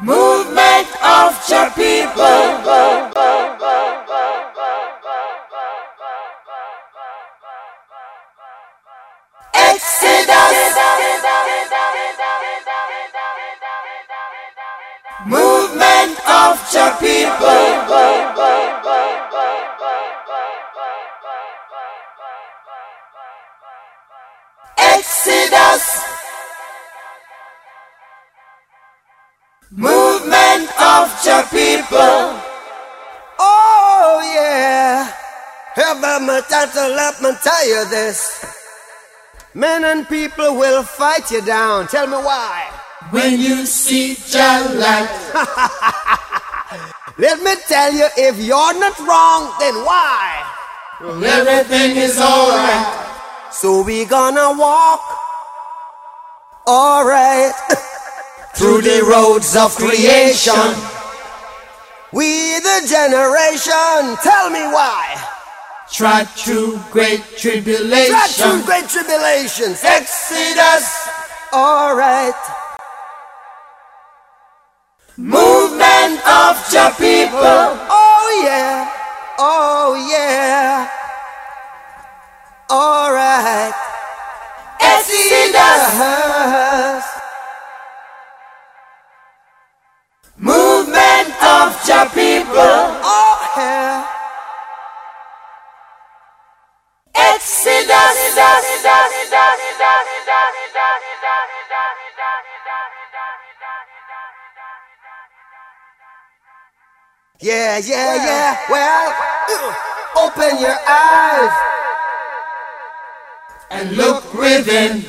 Movement of the people. Exodus. Movement of the people. Exodus. The people. Oh yeah. Have my to let me tell you this. Men and people will fight you down. Tell me why. When you see light, Let me tell you, if you're not wrong, then why? everything is alright. So we gonna walk, alright, Through the roads of creation, we the generation. Tell me why. trod through great Right through tribulation. great tribulations. Exodus, Alright. movement of the people. Oh yeah. Oh yeah. Alright. Exodus, uh-huh. Yeah, yeah, yeah. Well, uh, open your eyes. and look within.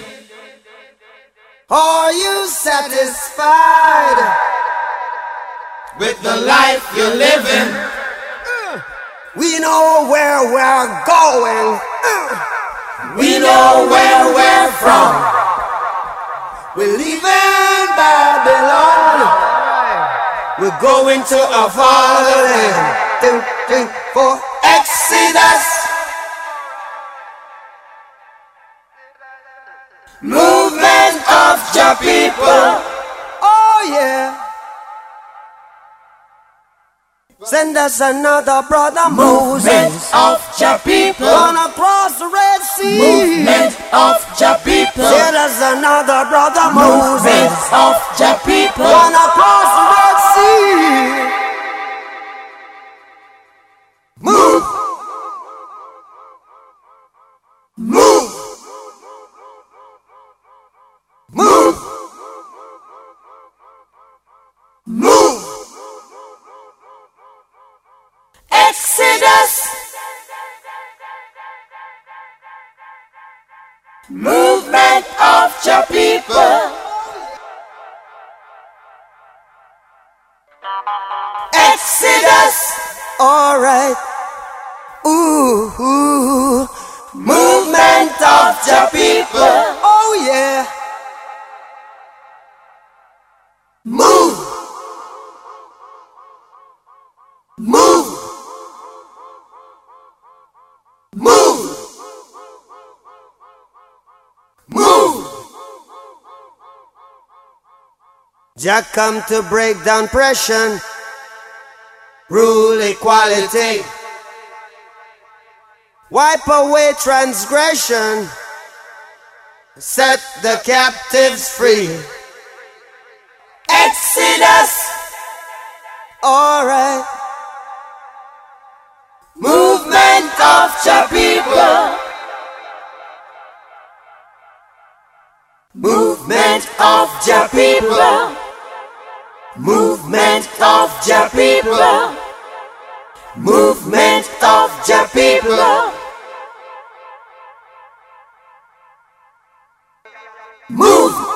Are you satisfied? With the life you're living, We know where we're going. We know where we're from. We're leaving Babylon. We're going to our fatherland. Two, three, four. Exodus, movement of your people. Oh yeah. Send us another brother Movement Moses. of the people. Gonna cross the Red Sea. Movement of the people. Send us another brother Movement Moses. of Movement of your people. Exodus. Alright. Ooh, ooh. Movement of your people. Jack come to break down pressure, rule equality, wipe away transgression, set the captives free. Exodus. Alright. Movement of the people. Movement of the people. Movement of the people. Movement of the people. Move.